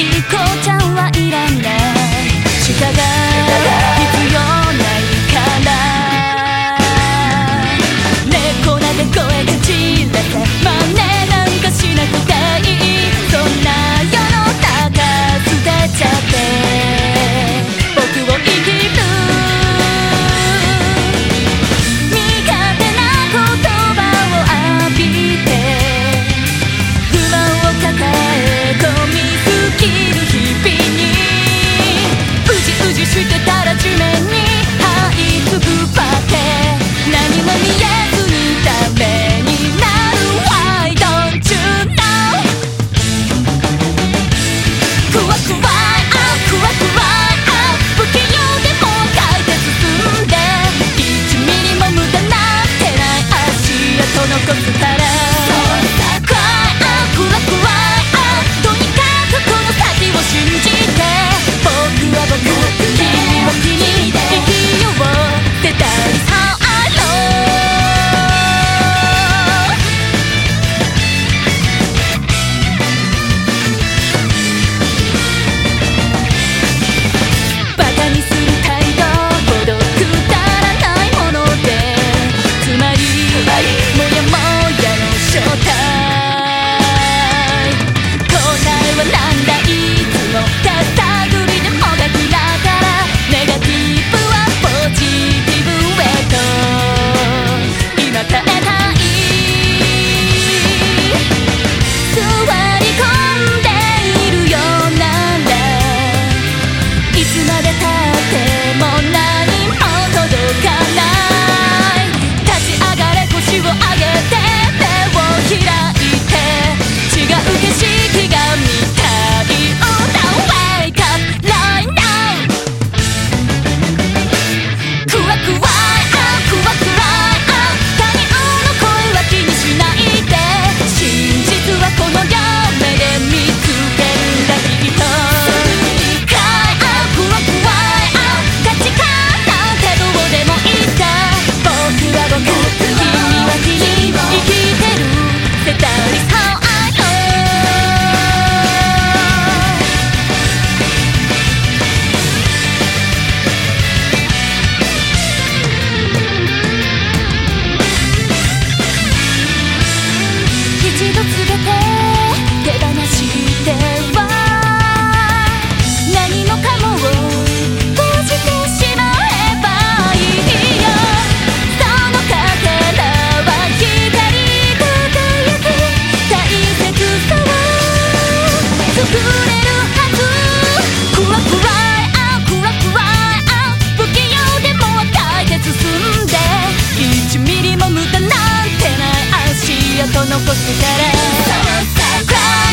い子ちゃんたら